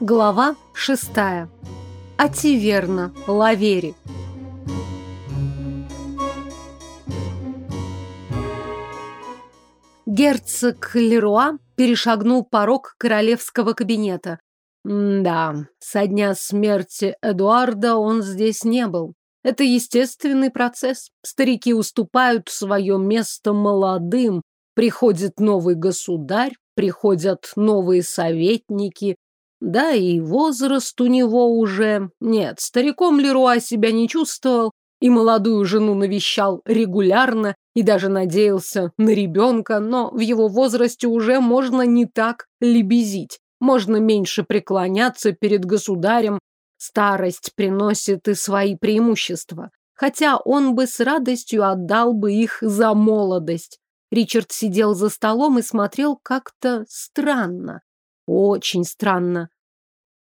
Глава 6. Ативерна, Лавери. Герцог Леруа перешагнул порог королевского кабинета. М да, со дня смерти Эдуарда он здесь не был. Это естественный процесс. Старики уступают свое место молодым. Приходит новый государь, приходят новые советники, да и возраст у него уже... Нет, стариком Леруа себя не чувствовал, и молодую жену навещал регулярно, и даже надеялся на ребенка, но в его возрасте уже можно не так лебезить, можно меньше преклоняться перед государем. Старость приносит и свои преимущества, хотя он бы с радостью отдал бы их за молодость. Ричард сидел за столом и смотрел как-то странно. Очень странно.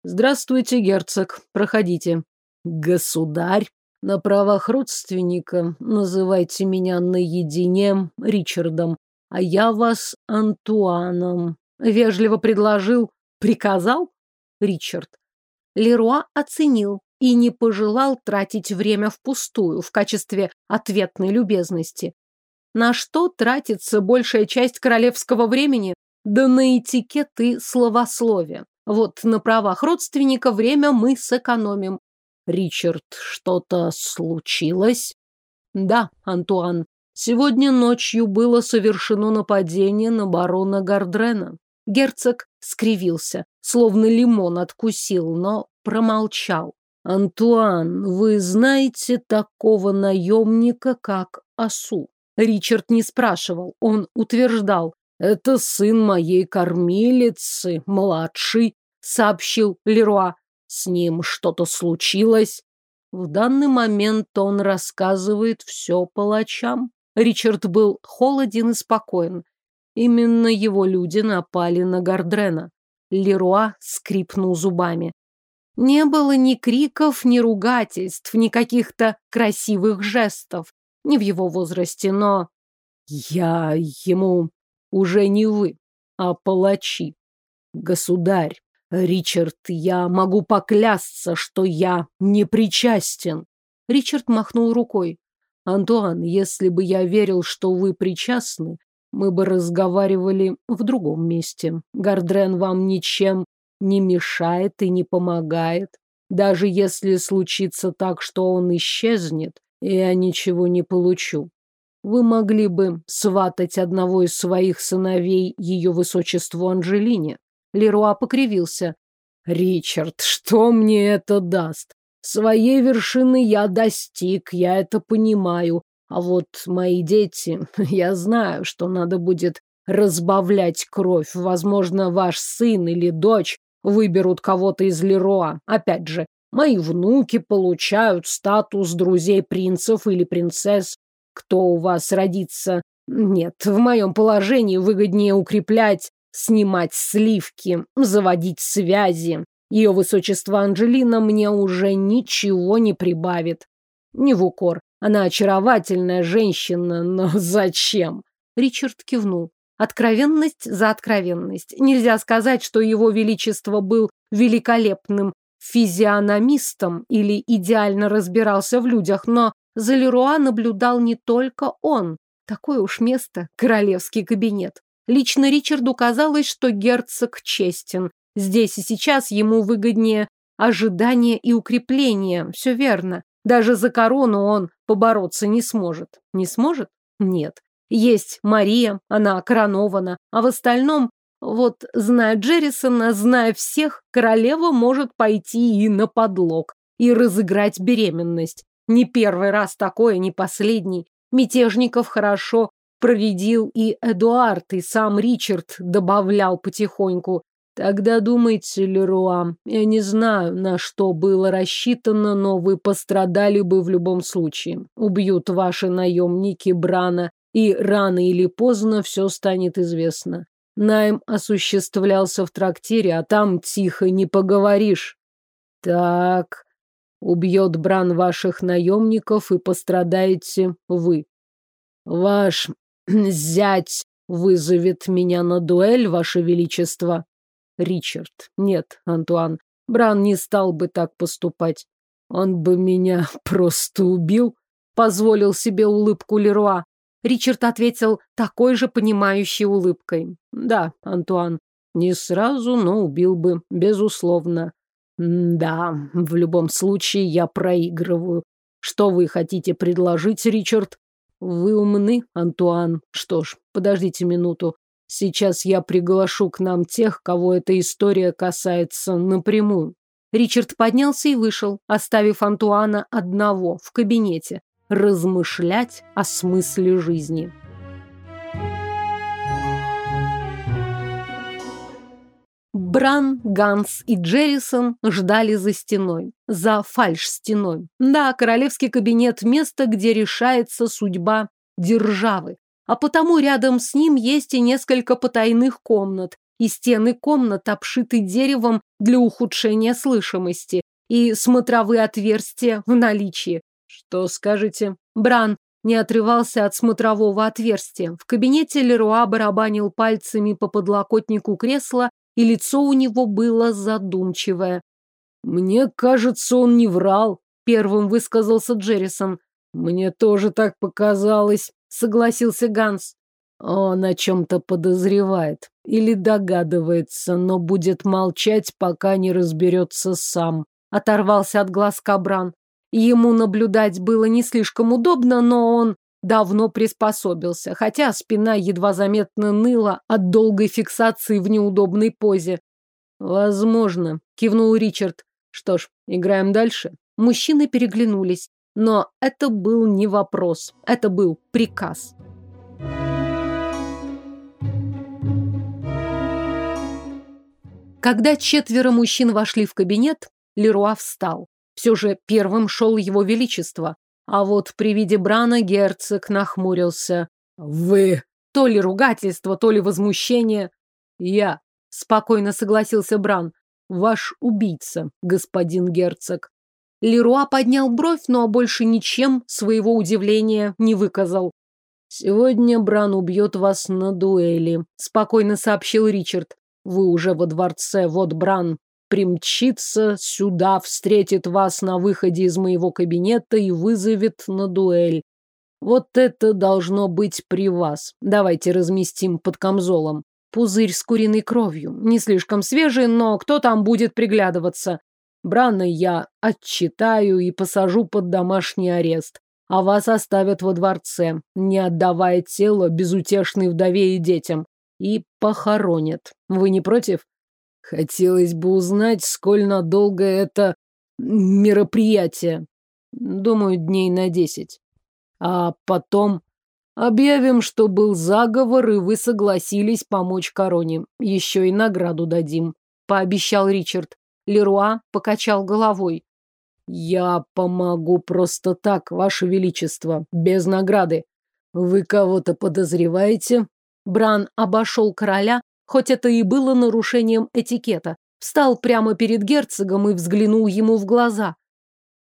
Здравствуйте, герцог. Проходите. Государь, на правах родственника называйте меня наедине Ричардом, а я вас Антуаном. Вежливо предложил. Приказал? Ричард. Леруа оценил и не пожелал тратить время впустую в качестве ответной любезности. На что тратится большая часть королевского времени? да на этикеты и словословие. Вот на правах родственника время мы сэкономим. Ричард, что-то случилось? Да, Антуан. Сегодня ночью было совершено нападение на барона Гардрена. Герцог скривился, словно лимон откусил, но промолчал. «Антуан, вы знаете такого наемника, как Асу?» Ричард не спрашивал, он утверждал. «Это сын моей кормилицы, младший», — сообщил Леруа. «С ним что-то случилось». В данный момент он рассказывает все палачам. Ричард был холоден и спокоен. Именно его люди напали на Гардрена. Леруа скрипнул зубами. Не было ни криков, ни ругательств, ни каких-то красивых жестов. Не в его возрасте, но... Я ему уже не вы, а палачи. Государь, Ричард, я могу поклясться, что я не причастен. Ричард махнул рукой. Антуан, если бы я верил, что вы причастны, мы бы разговаривали в другом месте. Гардрен вам ничем не мешает и не помогает. Даже если случится так, что он исчезнет, я ничего не получу. Вы могли бы сватать одного из своих сыновей ее высочеству Анжелине. Леруа покривился. Ричард, что мне это даст? Своей вершины я достиг, я это понимаю. А вот мои дети, я знаю, что надо будет разбавлять кровь. Возможно, ваш сын или дочь выберут кого-то из Леруа. Опять же, мои внуки получают статус друзей принцев или принцесс кто у вас родится. Нет, в моем положении выгоднее укреплять, снимать сливки, заводить связи. Ее высочество Анжелина мне уже ничего не прибавит. Не в укор. Она очаровательная женщина, но зачем? Ричард кивнул. Откровенность за откровенность. Нельзя сказать, что его величество был великолепным физиономистом или идеально разбирался в людях, но за Леруа наблюдал не только он. Такое уж место, королевский кабинет. Лично Ричарду казалось, что герцог честен. Здесь и сейчас ему выгоднее ожидание и укрепление. Все верно. Даже за корону он побороться не сможет. Не сможет? Нет. Есть Мария, она коронована, а в остальном, вот, зная Джеррисона, зная всех, королева может пойти и на подлог, и разыграть беременность. Не первый раз такое, не последний. Мятежников хорошо проредил и Эдуард, и сам Ричард добавлял потихоньку. Тогда думайте, Леруа, я не знаю, на что было рассчитано, но вы пострадали бы в любом случае. Убьют ваши наемники Брана, и рано или поздно все станет известно. Найм осуществлялся в трактире, а там тихо не поговоришь. Так, убьет Бран ваших наемников и пострадаете вы. Ваш зять вызовет меня на дуэль, ваше величество. Ричард. Нет, Антуан, Бран не стал бы так поступать. Он бы меня просто убил. Позволил себе улыбку Леруа. Ричард ответил такой же понимающей улыбкой. Да, Антуан, не сразу, но убил бы, безусловно. «Да, в любом случае я проигрываю. Что вы хотите предложить, Ричард?» «Вы умны, Антуан. Что ж, подождите минуту. Сейчас я приглашу к нам тех, кого эта история касается напрямую». Ричард поднялся и вышел, оставив Антуана одного в кабинете размышлять о смысле жизни. Бран, Ганс и Джеррисон ждали за стеной, за фальш-стеной. Да, королевский кабинет – место, где решается судьба державы. А потому рядом с ним есть и несколько потайных комнат, и стены комнат обшиты деревом для ухудшения слышимости, и смотровые отверстия в наличии. Что скажете? Бран не отрывался от смотрового отверстия. В кабинете Леруа барабанил пальцами по подлокотнику кресла и лицо у него было задумчивое. «Мне кажется, он не врал», — первым высказался Джеррисон. «Мне тоже так показалось», — согласился Ганс. «Он о чем-то подозревает или догадывается, но будет молчать, пока не разберется сам», — оторвался от глаз Кабран. Ему наблюдать было не слишком удобно, но он давно приспособился, хотя спина едва заметно ныла от долгой фиксации в неудобной позе. «Возможно», — кивнул Ричард. «Что ж, играем дальше». Мужчины переглянулись, но это был не вопрос, это был приказ. Когда четверо мужчин вошли в кабинет, Леруа встал. Все же первым шел его величество. А вот при виде Брана герцог нахмурился. «Вы!» То ли ругательство, то ли возмущение. «Я!» — спокойно согласился Бран. «Ваш убийца, господин герцог». Леруа поднял бровь, но больше ничем своего удивления не выказал. «Сегодня Бран убьет вас на дуэли», — спокойно сообщил Ричард. «Вы уже во дворце, вот Бран, примчится сюда, встретит вас на выходе из моего кабинета и вызовет на дуэль. Вот это должно быть при вас. Давайте разместим под камзолом. Пузырь с куриной кровью. Не слишком свежий, но кто там будет приглядываться? Брана я отчитаю и посажу под домашний арест. А вас оставят во дворце, не отдавая тело безутешной вдове и детям. И похоронят. Вы не против? Хотелось бы узнать, сколь надолго это мероприятие. Думаю, дней на десять. А потом объявим, что был заговор, и вы согласились помочь короне. Еще и награду дадим», — пообещал Ричард. Леруа покачал головой. «Я помогу просто так, Ваше Величество, без награды. Вы кого-то подозреваете?» Бран обошел короля, хоть это и было нарушением этикета. Встал прямо перед герцогом и взглянул ему в глаза.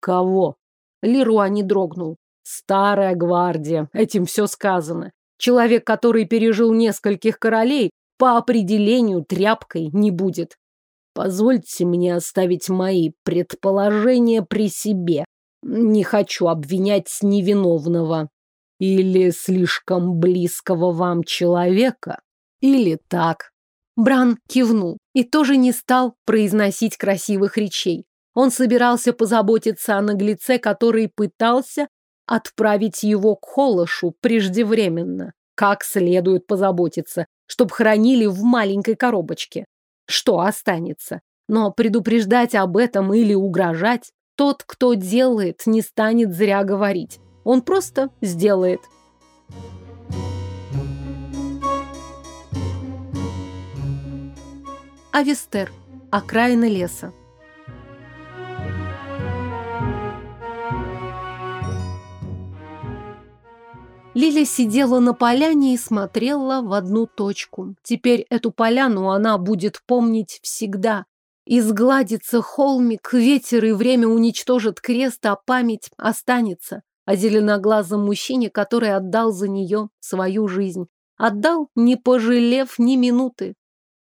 «Кого?» Леруа не дрогнул. «Старая гвардия. Этим все сказано. Человек, который пережил нескольких королей, по определению тряпкой не будет. Позвольте мне оставить мои предположения при себе. Не хочу обвинять невиновного или слишком близкого вам человека, или так. Бран кивнул и тоже не стал произносить красивых речей. Он собирался позаботиться о наглеце, который пытался отправить его к Холошу преждевременно. Как следует позаботиться, чтобы хранили в маленькой коробочке. Что останется? Но предупреждать об этом или угрожать тот, кто делает, не станет зря говорить. Он просто сделает. Thank Авестер, окраина леса. Лиля сидела на поляне и смотрела в одну точку. Теперь эту поляну она будет помнить всегда. Изгладится холмик, ветер и время уничтожат крест, а память останется о зеленоглазом мужчине, который отдал за нее свою жизнь. Отдал, не пожалев ни минуты,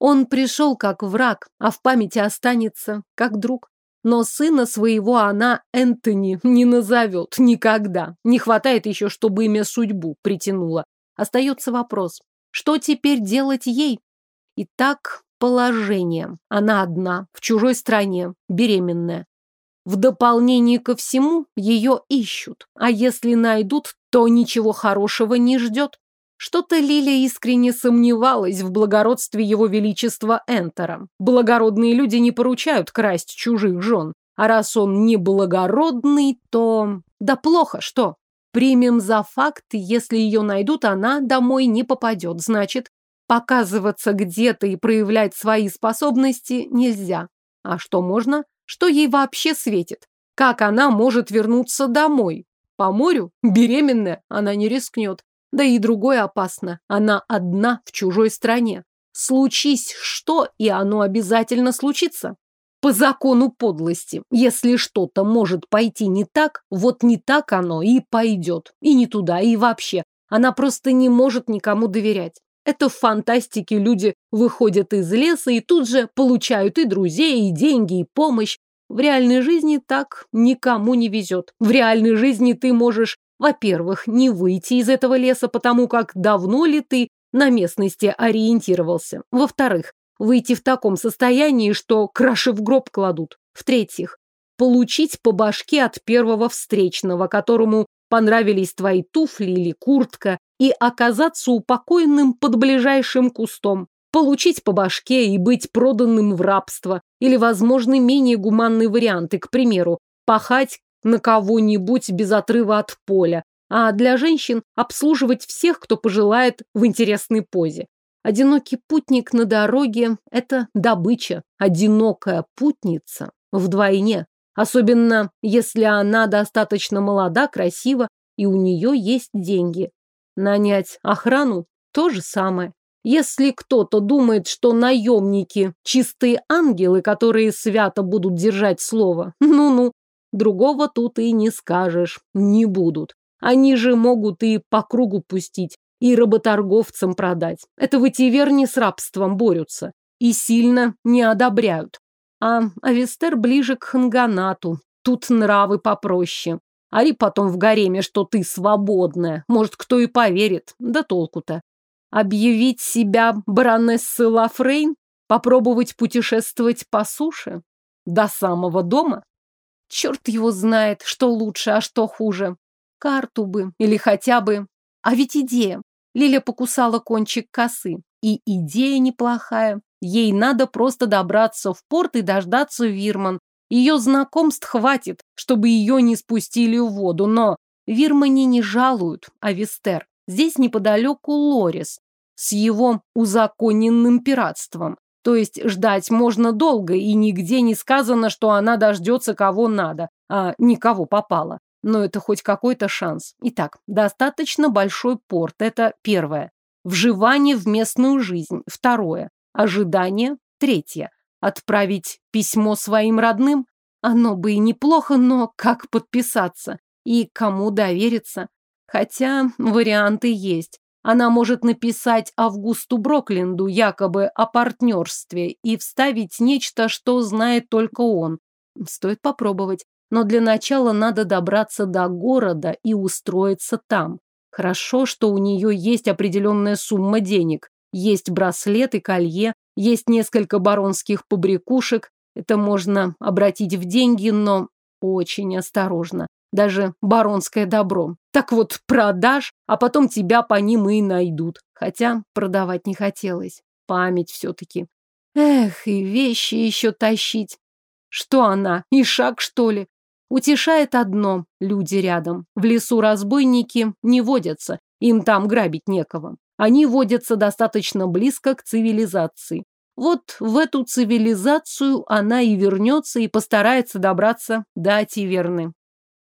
он пришел как враг, а в памяти останется как друг. Но сына своего она Энтони не назовет никогда. Не хватает еще, чтобы имя судьбу притянуло. Остается вопрос, что теперь делать ей? Итак, положение. Она одна, в чужой стране, беременная. В дополнение ко всему ее ищут, а если найдут, то ничего хорошего не ждет. Что-то Лилия искренне сомневалась в благородстве его величества Энтера. Благородные люди не поручают красть чужих жен. А раз он не благородный, то... Да плохо, что? Примем за факт, если ее найдут, она домой не попадет. Значит, показываться где-то и проявлять свои способности нельзя. А что можно? Что ей вообще светит? Как она может вернуться домой? По морю? Беременная? Она не рискнет. Да и другое опасно. Она одна в чужой стране. Случись что, и оно обязательно случится. По закону подлости, если что-то может пойти не так, вот не так оно и пойдет. И не туда, и вообще. Она просто не может никому доверять. Это в фантастике люди выходят из леса и тут же получают и друзей, и деньги, и помощь. В реальной жизни так никому не везет. В реальной жизни ты можешь во-первых, не выйти из этого леса, потому как давно ли ты на местности ориентировался. Во-вторых, выйти в таком состоянии, что краши в гроб кладут. В-третьих, получить по башке от первого встречного, которому понравились твои туфли или куртка, и оказаться упокоенным под ближайшим кустом, получить по башке и быть проданным в рабство, или, возможно, менее гуманный вариант, и, к примеру, пахать на кого-нибудь без отрыва от поля, а для женщин обслуживать всех, кто пожелает в интересной позе. Одинокий путник на дороге – это добыча, одинокая путница вдвойне, особенно если она достаточно молода, красива и у нее есть деньги. Нанять охрану – то же самое. Если кто-то думает, что наемники – чистые ангелы, которые свято будут держать слово, ну-ну, Другого тут и не скажешь, не будут. Они же могут и по кругу пустить, и работорговцам продать. Это в Этиверне с рабством борются и сильно не одобряют. А Авестер ближе к Ханганату. Тут нравы попроще. Ари потом в гареме, что ты свободная. Может, кто и поверит. Да толку-то. Объявить себя баронессой Лафрейн? Попробовать путешествовать по суше? До самого дома? Черт его знает, что лучше, а что хуже. Карту бы, или хотя бы. А ведь идея. Лиля покусала кончик косы. И идея неплохая. Ей надо просто добраться в порт и дождаться Вирман. Ее знакомств хватит, чтобы ее не спустили в воду, но Вирмани не жалуют, а Вестер. Здесь неподалеку Лорис с его узаконенным пиратством. То есть ждать можно долго, и нигде не сказано, что она дождется кого надо, а никого попало. Но это хоть какой-то шанс. Итак, достаточно большой порт. Это первое. Вживание в местную жизнь. Второе. Ожидание. Третье. Отправить письмо своим родным. Оно бы и неплохо, но как подписаться? И кому довериться? Хотя варианты есть. Она может написать Августу Броклинду якобы о партнерстве и вставить нечто, что знает только он. Стоит попробовать. Но для начала надо добраться до города и устроиться там. Хорошо, что у нее есть определенная сумма денег. Есть браслет и колье, есть несколько баронских побрякушек. Это можно обратить в деньги, но очень осторожно даже баронское добро. Так вот, продашь, а потом тебя по ним и найдут. Хотя продавать не хотелось. Память все-таки. Эх, и вещи еще тащить. Что она, и шаг, что ли? Утешает одно – люди рядом. В лесу разбойники не водятся, им там грабить некого. Они водятся достаточно близко к цивилизации. Вот в эту цивилизацию она и вернется и постарается добраться до Тиверны.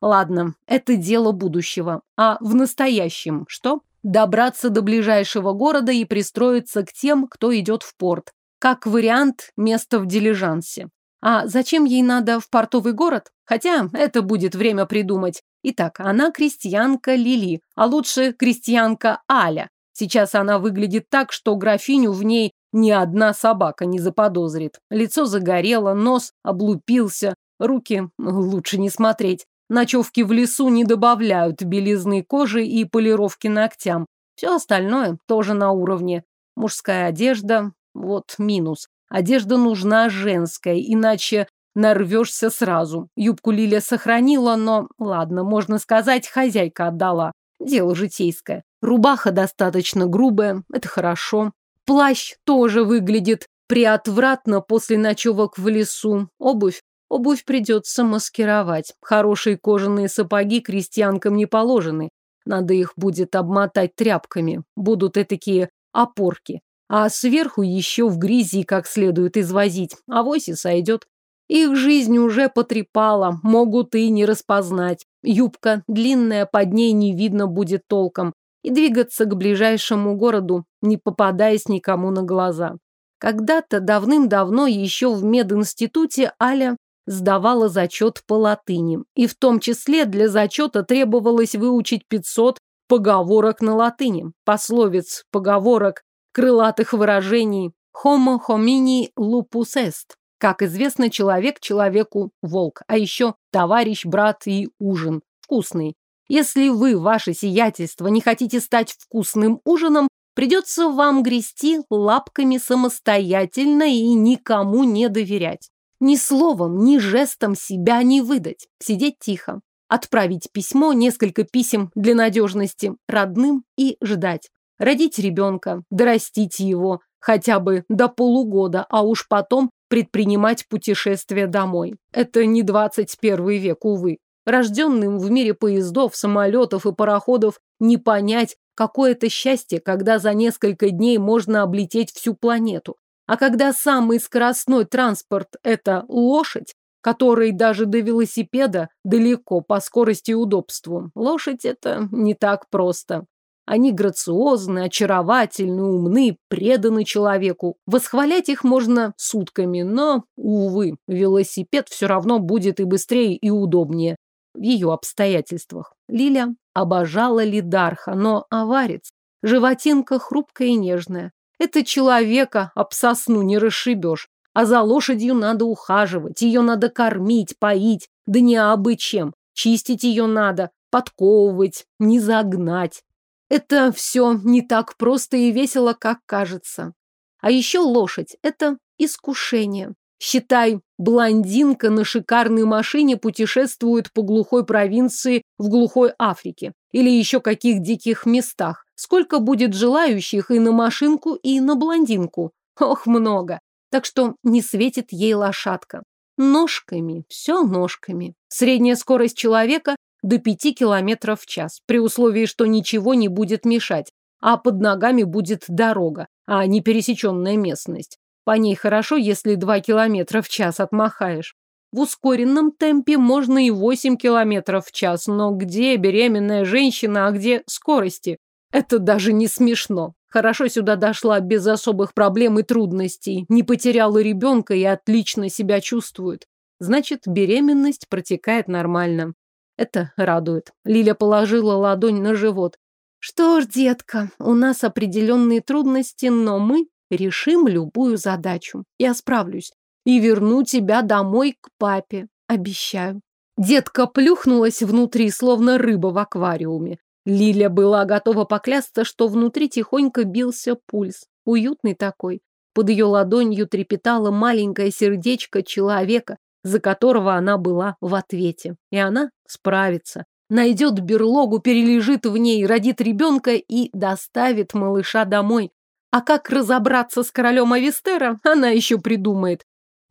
Ладно, это дело будущего. А в настоящем что? Добраться до ближайшего города и пристроиться к тем, кто идет в порт. Как вариант, место в дилижансе. А зачем ей надо в портовый город? Хотя это будет время придумать. Итак, она крестьянка Лили, а лучше крестьянка Аля. Сейчас она выглядит так, что графиню в ней ни одна собака не заподозрит. Лицо загорело, нос облупился, руки лучше не смотреть. Ночевки в лесу не добавляют белизны кожи и полировки ногтям. Все остальное тоже на уровне. Мужская одежда – вот минус. Одежда нужна женская, иначе нарвешься сразу. Юбку Лиля сохранила, но, ладно, можно сказать, хозяйка отдала. Дело житейское. Рубаха достаточно грубая, это хорошо. Плащ тоже выглядит приотвратно после ночевок в лесу. Обувь Обувь придется маскировать. Хорошие кожаные сапоги крестьянкам не положены. Надо их будет обмотать тряпками. Будут и такие опорки. А сверху еще в грязи как следует извозить. А и сойдет. Их жизнь уже потрепала, могут и не распознать. Юбка длинная, под ней не видно будет толком. И двигаться к ближайшему городу, не попадаясь никому на глаза. Когда-то давным-давно еще в мединституте Аля сдавала зачет по латыни. И в том числе для зачета требовалось выучить 500 поговорок на латыни, пословиц, поговорок, крылатых выражений «homo homini lupus est». Как известно, человек человеку волк, а еще товарищ, брат и ужин вкусный. Если вы, ваше сиятельство, не хотите стать вкусным ужином, придется вам грести лапками самостоятельно и никому не доверять. Ни словом, ни жестом себя не выдать. Сидеть тихо. Отправить письмо, несколько писем для надежности родным и ждать. Родить ребенка, дорастить его хотя бы до полугода, а уж потом предпринимать путешествие домой. Это не 21 век, увы. Рожденным в мире поездов, самолетов и пароходов не понять, какое это счастье, когда за несколько дней можно облететь всю планету, а когда самый скоростной транспорт – это лошадь, которой даже до велосипеда далеко по скорости и удобству, лошадь – это не так просто. Они грациозны, очаровательны, умны, преданы человеку. Восхвалять их можно сутками, но, увы, велосипед все равно будет и быстрее, и удобнее в ее обстоятельствах. Лиля обожала Лидарха, но аварец – животинка хрупкая и нежная. Это человека об сосну не расшибешь. А за лошадью надо ухаживать, ее надо кормить, поить, да не абы чем. Чистить ее надо, подковывать, не загнать. Это все не так просто и весело, как кажется. А еще лошадь – это искушение. Считай, блондинка на шикарной машине путешествует по глухой провинции в глухой Африке или еще каких диких местах. Сколько будет желающих и на машинку, и на блондинку? Ох, много. Так что не светит ей лошадка. Ножками, все ножками. Средняя скорость человека до 5 км в час, при условии, что ничего не будет мешать, а под ногами будет дорога, а не пересеченная местность. По ней хорошо, если 2 километра в час отмахаешь. В ускоренном темпе можно и 8 километров в час, но где беременная женщина, а где скорости? Это даже не смешно. Хорошо сюда дошла без особых проблем и трудностей, не потеряла ребенка и отлично себя чувствует. Значит, беременность протекает нормально. Это радует. Лиля положила ладонь на живот. Что ж, детка, у нас определенные трудности, но мы Решим любую задачу. Я справлюсь. И верну тебя домой к папе. Обещаю. Детка плюхнулась внутри, словно рыба в аквариуме. Лиля была готова поклясться, что внутри тихонько бился пульс. Уютный такой. Под ее ладонью трепетало маленькое сердечко человека, за которого она была в ответе. И она справится. Найдет берлогу, перележит в ней, родит ребенка и доставит малыша домой. А как разобраться с королем Авестера, она еще придумает.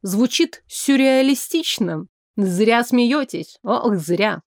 Звучит сюрреалистично. Зря смеетесь. Ох, зря.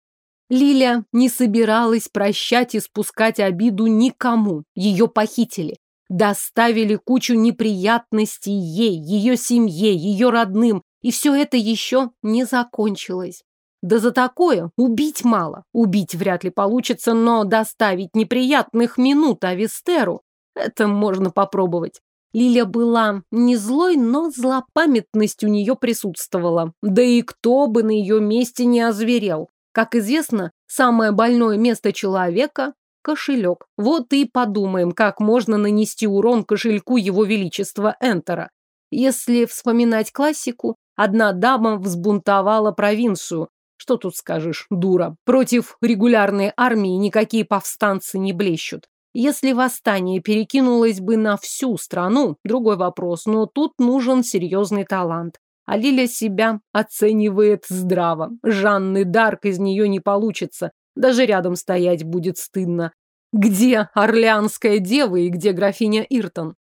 Лиля не собиралась прощать и спускать обиду никому. Ее похитили. Доставили кучу неприятностей ей, ее семье, ее родным. И все это еще не закончилось. Да за такое убить мало. Убить вряд ли получится, но доставить неприятных минут Авестеру это можно попробовать. Лиля была не злой, но злопамятность у нее присутствовала. Да и кто бы на ее месте не озверел. Как известно, самое больное место человека – кошелек. Вот и подумаем, как можно нанести урон кошельку его величества Энтера. Если вспоминать классику, одна дама взбунтовала провинцию. Что тут скажешь, дура. Против регулярной армии никакие повстанцы не блещут. Если восстание перекинулось бы на всю страну, другой вопрос, но тут нужен серьезный талант. А Лиля себя оценивает здраво. Жанны Дарк из нее не получится. Даже рядом стоять будет стыдно. Где Орлеанская дева и где графиня Иртон?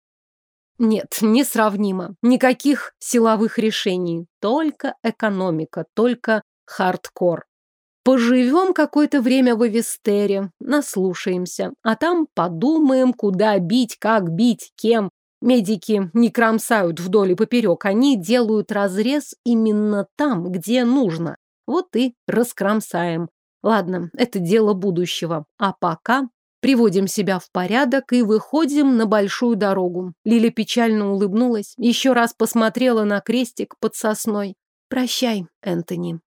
Нет, несравнимо. Никаких силовых решений. Только экономика, только хардкор. Поживем какое-то время в Эвестере, наслушаемся, а там подумаем, куда бить, как бить, кем. Медики не кромсают вдоль и поперек, они делают разрез именно там, где нужно. Вот и раскромсаем. Ладно, это дело будущего. А пока приводим себя в порядок и выходим на большую дорогу. Лиля печально улыбнулась, еще раз посмотрела на крестик под сосной. «Прощай, Энтони».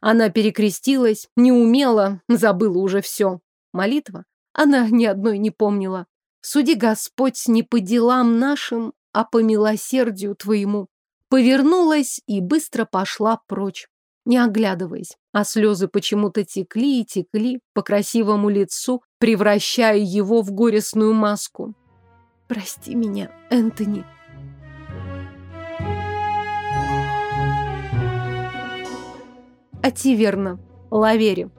Она перекрестилась, не умела, забыла уже все. Молитва? Она ни одной не помнила. Суди, Господь, не по делам нашим, а по милосердию твоему. Повернулась и быстро пошла прочь, не оглядываясь. А слезы почему-то текли и текли по красивому лицу, превращая его в горестную маску. «Прости меня, Энтони», А Оти верно. Лаверим.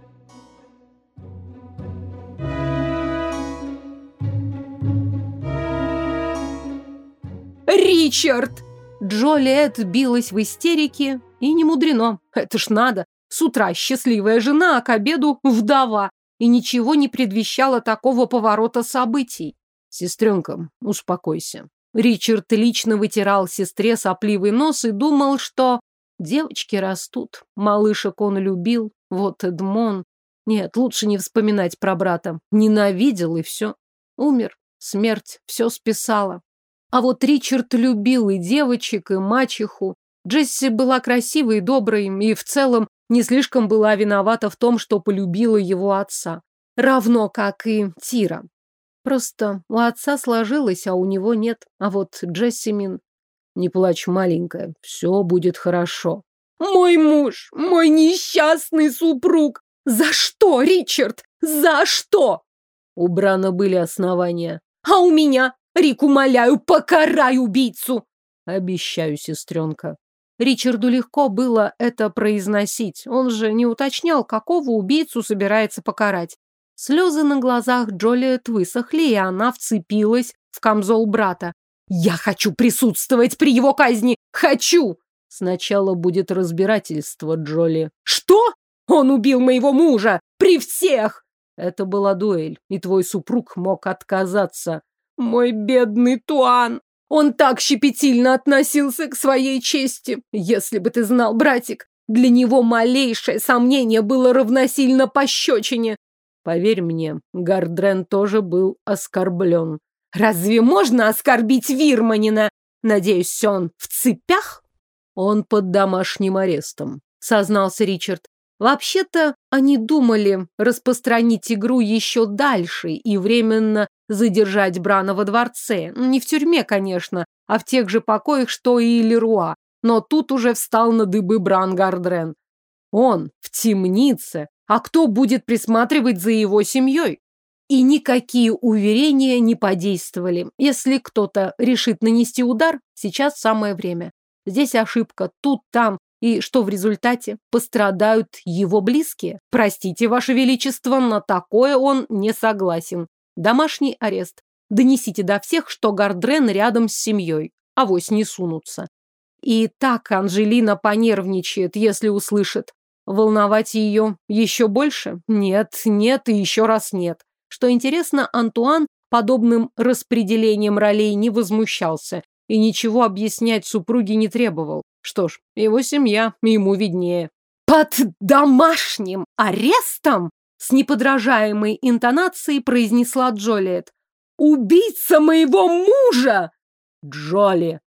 «Ричард!» Джолиет билась в истерике, и не мудрено. Это ж надо. С утра счастливая жена, а к обеду вдова. И ничего не предвещало такого поворота событий. Сестренка, успокойся. Ричард лично вытирал сестре сопливый нос и думал, что Девочки растут, малышек он любил, вот Эдмон. Нет, лучше не вспоминать про брата. Ненавидел и все. Умер, смерть, все списала. А вот Ричард любил и девочек, и мачеху. Джесси была красивой и доброй, и в целом не слишком была виновата в том, что полюбила его отца. Равно как и Тира. Просто у отца сложилось, а у него нет. А вот Джессимин... Не плачь, маленькая, все будет хорошо. Мой муж, мой несчастный супруг! За что, Ричард? За что? У Брана были основания. А у меня? Рик, умоляю, покарай убийцу! Обещаю, сестренка. Ричарду легко было это произносить. Он же не уточнял, какого убийцу собирается покарать. Слезы на глазах Джолиет высохли, и она вцепилась в камзол брата. Я хочу присутствовать при его казни! Хочу!» «Сначала будет разбирательство, Джоли». «Что? Он убил моего мужа! При всех!» «Это была дуэль, и твой супруг мог отказаться». «Мой бедный Туан! Он так щепетильно относился к своей чести! Если бы ты знал, братик, для него малейшее сомнение было равносильно пощечине!» «Поверь мне, Гардрен тоже был оскорблен». Разве можно оскорбить Вирманина? Надеюсь, он в цепях? Он под домашним арестом, сознался Ричард. Вообще-то они думали распространить игру еще дальше и временно задержать Брана во дворце. Не в тюрьме, конечно, а в тех же покоях, что и Леруа. Но тут уже встал на дыбы Бран Гардрен. Он в темнице, а кто будет присматривать за его семьей? И никакие уверения не подействовали. Если кто-то решит нанести удар, сейчас самое время. Здесь ошибка, тут, там. И что в результате? Пострадают его близкие. Простите, Ваше Величество, на такое он не согласен. Домашний арест. Донесите до всех, что Гардрен рядом с семьей. Авось не сунутся. И так Анжелина понервничает, если услышит. Волновать ее еще больше? Нет, нет и еще раз нет. Что интересно, Антуан подобным распределением ролей не возмущался и ничего объяснять супруге не требовал. Что ж, его семья ему виднее. «Под домашним арестом?» С неподражаемой интонацией произнесла Джолиет. «Убийца моего мужа!» «Джоли!»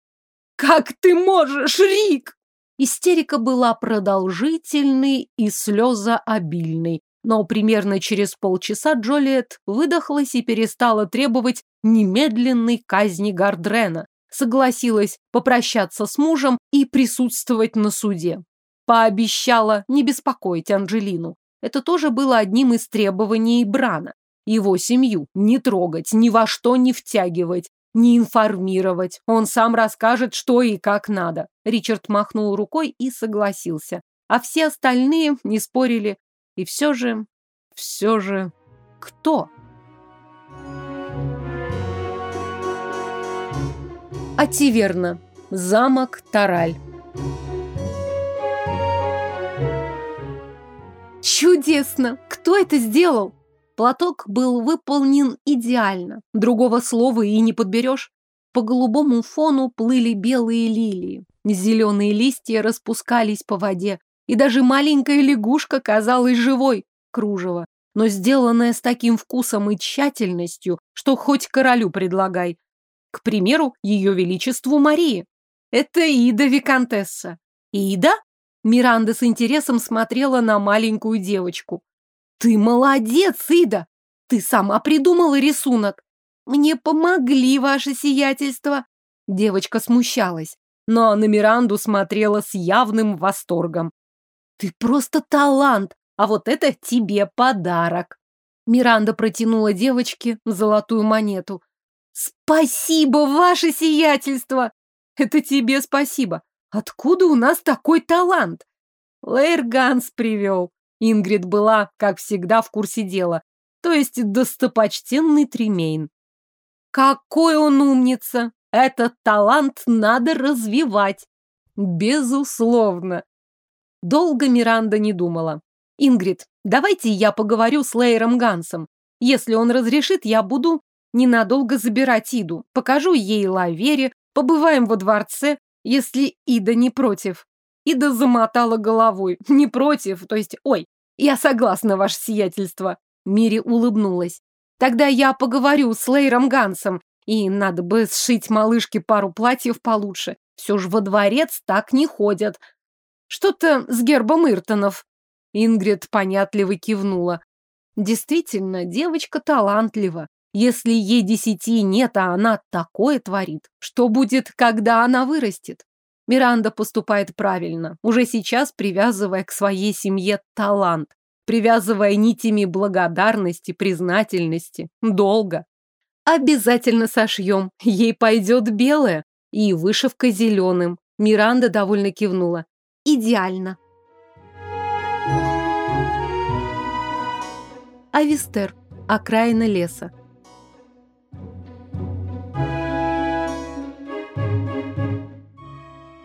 «Как ты можешь, Рик?» Истерика была продолжительной и слезообильной. Но примерно через полчаса Джолиет выдохлась и перестала требовать немедленной казни Гардрена, согласилась попрощаться с мужем и присутствовать на суде. Пообещала не беспокоить Анжелину. Это тоже было одним из требований Брана. Его семью не трогать, ни во что не втягивать, не информировать. Он сам расскажет, что и как надо. Ричард махнул рукой и согласился. А все остальные не спорили, и все же, все же, кто? А Ативерна. Замок Тараль. Чудесно! Кто это сделал? Платок был выполнен идеально. Другого слова и не подберешь. По голубому фону плыли белые лилии. Зеленые листья распускались по воде, и даже маленькая лягушка казалась живой, кружево, но сделанное с таким вкусом и тщательностью, что хоть королю предлагай. К примеру, ее величеству Марии. Это Ида Викантесса. Ида? Миранда с интересом смотрела на маленькую девочку. Ты молодец, Ида! Ты сама придумала рисунок. Мне помогли ваше сиятельство. Девочка смущалась, но на Миранду смотрела с явным восторгом. Ты просто талант, а вот это тебе подарок. Миранда протянула девочке золотую монету. Спасибо, ваше сиятельство! Это тебе спасибо. Откуда у нас такой талант? Лэйр Ганс привел. Ингрид была, как всегда, в курсе дела. То есть достопочтенный Тремейн. Какой он умница! Этот талант надо развивать. Безусловно. Долго Миранда не думала. «Ингрид, давайте я поговорю с Лейером Гансом. Если он разрешит, я буду ненадолго забирать Иду. Покажу ей Лавере, побываем во дворце, если Ида не против». Ида замотала головой. «Не против, то есть, ой, я согласна, ваше сиятельство». Мири улыбнулась. «Тогда я поговорю с Лейером Гансом, и надо бы сшить малышке пару платьев получше. Все ж во дворец так не ходят. Что-то с гербом Иртонов. Ингрид понятливо кивнула. Действительно, девочка талантлива. Если ей десяти нет, а она такое творит, что будет, когда она вырастет? Миранда поступает правильно, уже сейчас привязывая к своей семье талант, привязывая нитями благодарности, признательности, долга. Обязательно сошьем, ей пойдет белое и вышивка зеленым. Миранда довольно кивнула идеально. Авистер. Окраина леса.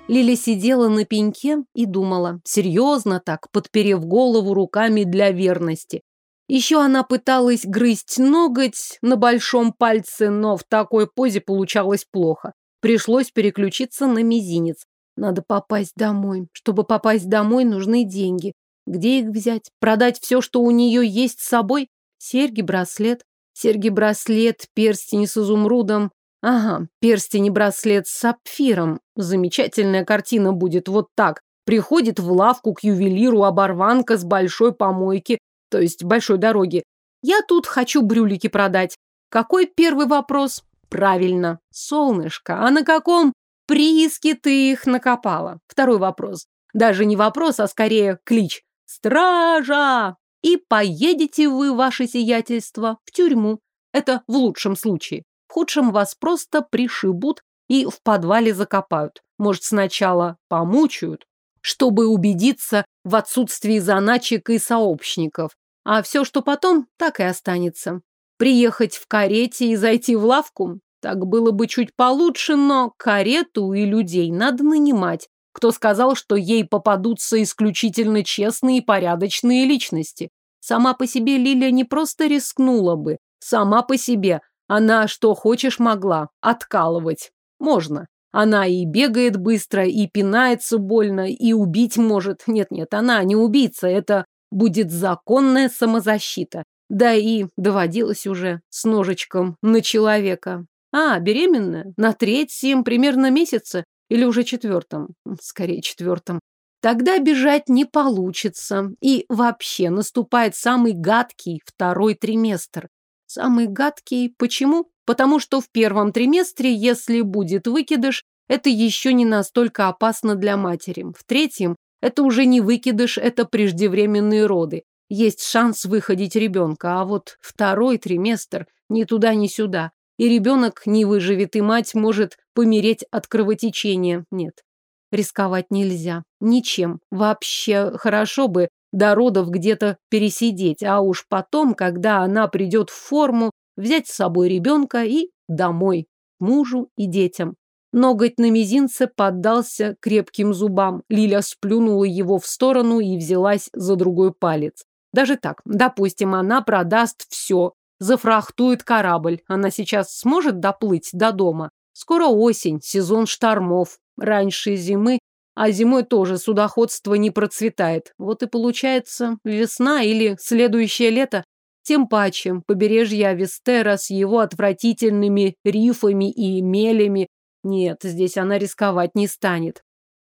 Лиля сидела на пеньке и думала, серьезно так, подперев голову руками для верности. Еще она пыталась грызть ноготь на большом пальце, но в такой позе получалось плохо. Пришлось переключиться на мизинец. Надо попасть домой. Чтобы попасть домой, нужны деньги. Где их взять? Продать все, что у нее есть с собой? Серьги, браслет. Серьги, браслет, перстень с изумрудом. Ага, перстень и браслет с сапфиром. Замечательная картина будет вот так. Приходит в лавку к ювелиру оборванка с большой помойки, то есть большой дороги. Я тут хочу брюлики продать. Какой первый вопрос? Правильно, солнышко. А на каком прииски ты их накопала? Второй вопрос. Даже не вопрос, а скорее клич. Стража! И поедете вы, ваше сиятельство, в тюрьму. Это в лучшем случае. В худшем вас просто пришибут и в подвале закопают. Может, сначала помучают, чтобы убедиться в отсутствии заначек и сообщников. А все, что потом, так и останется. Приехать в карете и зайти в лавку так было бы чуть получше, но карету и людей надо нанимать. Кто сказал, что ей попадутся исключительно честные и порядочные личности? Сама по себе Лилия не просто рискнула бы. Сама по себе. Она что хочешь могла. Откалывать. Можно. Она и бегает быстро, и пинается больно, и убить может. Нет-нет, она не убийца. Это будет законная самозащита. Да и доводилось уже с ножичком на человека. А, беременная на третьем, примерно месяце, или уже четвертом, скорее четвертом. Тогда бежать не получится. И вообще наступает самый гадкий второй триместр. Самый гадкий почему? Потому что в первом триместре, если будет выкидыш, это еще не настолько опасно для матери. В третьем это уже не выкидыш, это преждевременные роды. Есть шанс выходить ребенка, а вот второй триместр ни туда, ни сюда и ребенок не выживет, и мать может помереть от кровотечения. Нет, рисковать нельзя. Ничем. Вообще хорошо бы до родов где-то пересидеть, а уж потом, когда она придет в форму, взять с собой ребенка и домой, мужу и детям. Ноготь на мизинце поддался крепким зубам. Лиля сплюнула его в сторону и взялась за другой палец. Даже так, допустим, она продаст все, зафрахтует корабль. Она сейчас сможет доплыть до дома. Скоро осень, сезон штормов. Раньше зимы, а зимой тоже судоходство не процветает. Вот и получается весна или следующее лето. Тем паче побережье Авестера с его отвратительными рифами и мелями. Нет, здесь она рисковать не станет.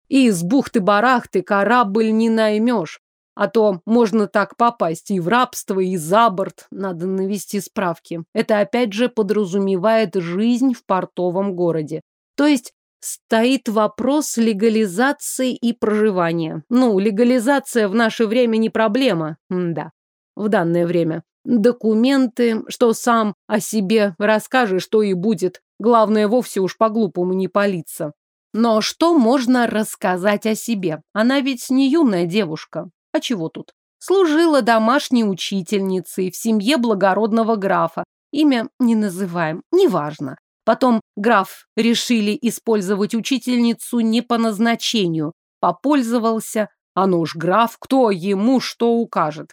И из бухты-барахты корабль не наймешь. А то можно так попасть и в рабство, и за борт. Надо навести справки. Это опять же подразумевает жизнь в портовом городе. То есть стоит вопрос легализации и проживания. Ну, легализация в наше время не проблема. М да, в данное время. Документы, что сам о себе расскажешь, что и будет. Главное, вовсе уж по-глупому не палиться. Но что можно рассказать о себе? Она ведь не юная девушка. А чего тут? Служила домашней учительницей в семье благородного графа. Имя не называем, неважно. Потом граф решили использовать учительницу не по назначению. Попользовался, а ну уж граф, кто ему что укажет.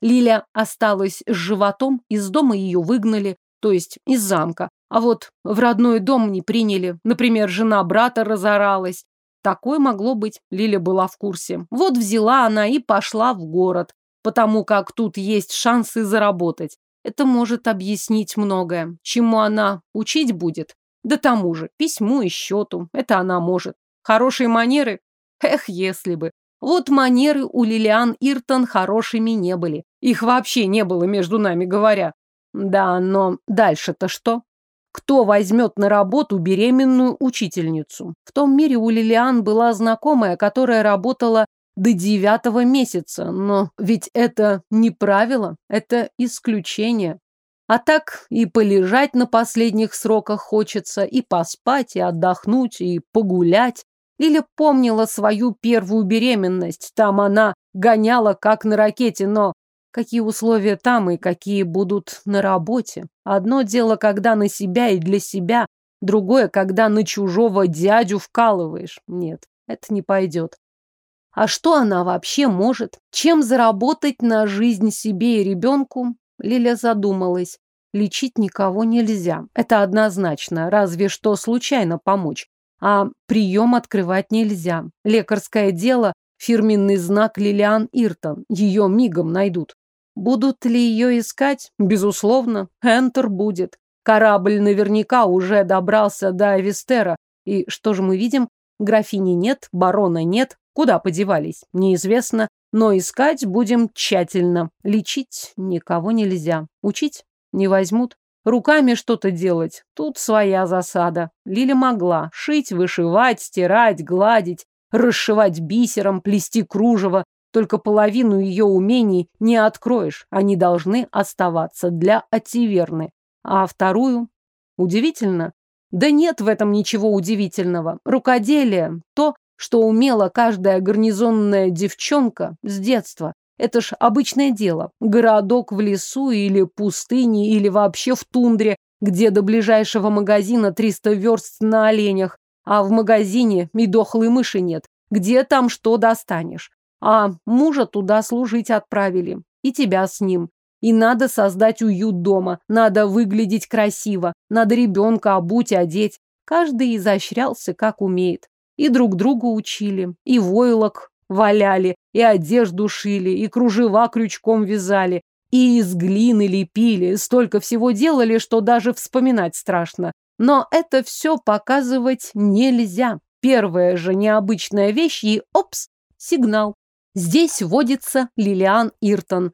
Лиля осталась с животом, из дома ее выгнали, то есть из замка. А вот в родной дом не приняли. Например, жена брата разоралась, Такое могло быть, Лиля была в курсе. Вот взяла она и пошла в город, потому как тут есть шансы заработать. Это может объяснить многое. Чему она учить будет? Да тому же, письму и счету. Это она может. Хорошие манеры? Эх, если бы. Вот манеры у Лилиан Иртон хорошими не были. Их вообще не было, между нами говоря. Да, но дальше-то что? кто возьмет на работу беременную учительницу. В том мире у Лилиан была знакомая, которая работала до девятого месяца, но ведь это не правило, это исключение. А так и полежать на последних сроках хочется, и поспать, и отдохнуть, и погулять. Или помнила свою первую беременность, там она гоняла как на ракете, но какие условия там и какие будут на работе. Одно дело, когда на себя и для себя, другое, когда на чужого дядю вкалываешь. Нет, это не пойдет. А что она вообще может? Чем заработать на жизнь себе и ребенку? Лиля задумалась. Лечить никого нельзя. Это однозначно, разве что случайно помочь. А прием открывать нельзя. Лекарское дело Фирменный знак Лилиан Иртон. Ее мигом найдут. Будут ли ее искать? Безусловно, Энтер будет. Корабль наверняка уже добрался до Авестера. И что же мы видим? Графини нет, барона нет. Куда подевались? Неизвестно. Но искать будем тщательно. Лечить никого нельзя. Учить не возьмут. Руками что-то делать. Тут своя засада. Лили могла шить, вышивать, стирать, гладить расшивать бисером, плести кружево. Только половину ее умений не откроешь, они должны оставаться для Ативерны. А вторую? Удивительно? Да нет в этом ничего удивительного. Рукоделие – то, что умела каждая гарнизонная девчонка с детства. Это ж обычное дело. Городок в лесу или пустыне, или вообще в тундре, где до ближайшего магазина 300 верст на оленях а в магазине и мыши нет. Где там что достанешь? А мужа туда служить отправили. И тебя с ним. И надо создать уют дома, надо выглядеть красиво, надо ребенка обуть, одеть. Каждый изощрялся, как умеет. И друг друга учили, и войлок валяли, и одежду шили, и кружева крючком вязали, и из глины лепили. Столько всего делали, что даже вспоминать страшно. Но это все показывать нельзя. Первая же необычная вещь и опс, сигнал. Здесь водится Лилиан Иртон.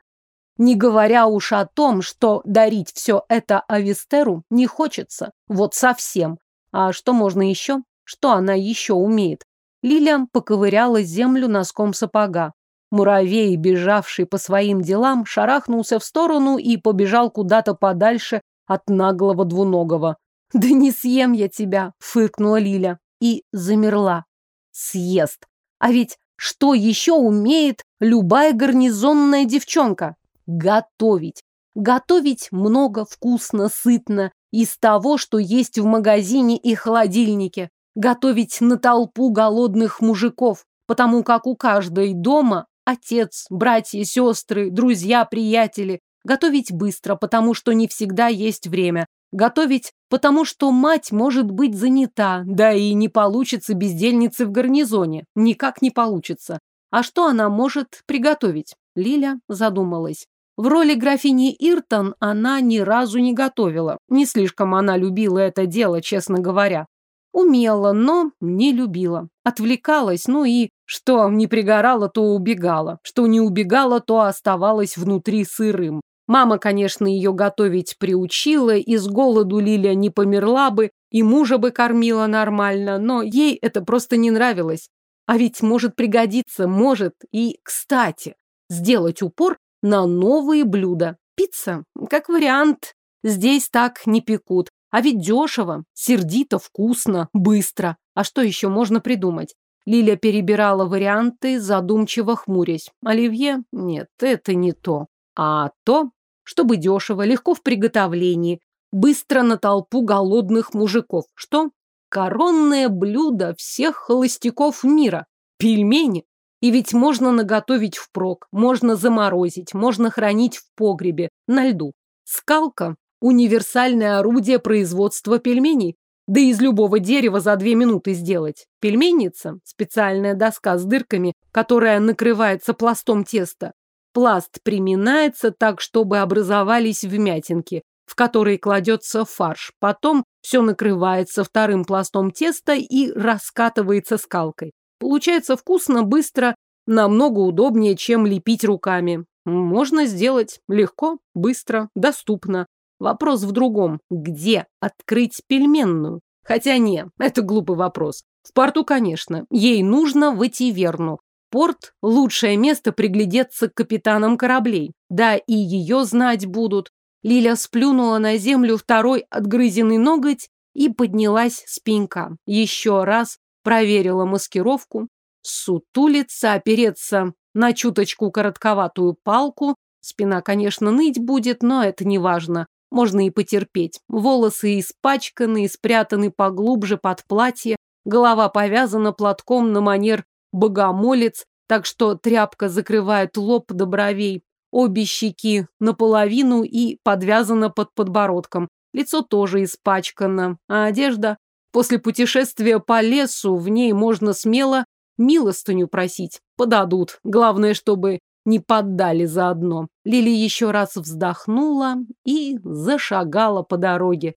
Не говоря уж о том, что дарить все это Авестеру не хочется. Вот совсем. А что можно еще? Что она еще умеет? Лилиан поковыряла землю носком сапога. Муравей, бежавший по своим делам, шарахнулся в сторону и побежал куда-то подальше от наглого двуногого. «Да не съем я тебя!» — фыркнула Лиля и замерла. Съест. А ведь что еще умеет любая гарнизонная девчонка? Готовить. Готовить много, вкусно, сытно, из того, что есть в магазине и холодильнике. Готовить на толпу голодных мужиков, потому как у каждой дома отец, братья, сестры, друзья, приятели. Готовить быстро, потому что не всегда есть время готовить, потому что мать может быть занята, да и не получится бездельницы в гарнизоне, никак не получится. А что она может приготовить? Лиля задумалась. В роли графини Иртон она ни разу не готовила. Не слишком она любила это дело, честно говоря. Умела, но не любила. Отвлекалась, ну и что не пригорала, то убегала. Что не убегала, то оставалась внутри сырым. Мама, конечно, ее готовить приучила, из голоду Лилия не померла бы, и мужа бы кормила нормально, но ей это просто не нравилось. А ведь может пригодиться, может и, кстати, сделать упор на новые блюда. Пицца, как вариант, здесь так не пекут. А ведь дешево, сердито, вкусно, быстро. А что еще можно придумать? Лиля перебирала варианты, задумчиво хмурясь. Оливье? Нет, это не то. А то чтобы дешево, легко в приготовлении, быстро на толпу голодных мужиков. Что? Коронное блюдо всех холостяков мира. Пельмени. И ведь можно наготовить впрок, можно заморозить, можно хранить в погребе, на льду. Скалка – универсальное орудие производства пельменей. Да из любого дерева за две минуты сделать. Пельменница – специальная доска с дырками, которая накрывается пластом теста. Пласт приминается так, чтобы образовались вмятинки, в которые кладется фарш. Потом все накрывается вторым пластом теста и раскатывается скалкой. Получается вкусно, быстро, намного удобнее, чем лепить руками. Можно сделать легко, быстро, доступно. Вопрос в другом. Где открыть пельменную? Хотя не, это глупый вопрос. В порту, конечно. Ей нужно в Этиверну порт – лучшее место приглядеться к капитанам кораблей. Да, и ее знать будут. Лиля сплюнула на землю второй отгрызенный ноготь и поднялась с пенька. Еще раз проверила маскировку. Сутулиться, опереться на чуточку коротковатую палку. Спина, конечно, ныть будет, но это не важно. Можно и потерпеть. Волосы испачканы и спрятаны поглубже под платье. Голова повязана платком на манер богомолец, так что тряпка закрывает лоб до бровей, обе щеки наполовину и подвязана под подбородком. Лицо тоже испачкано, а одежда... После путешествия по лесу в ней можно смело милостыню просить. Подадут. Главное, чтобы не поддали заодно. Лили еще раз вздохнула и зашагала по дороге.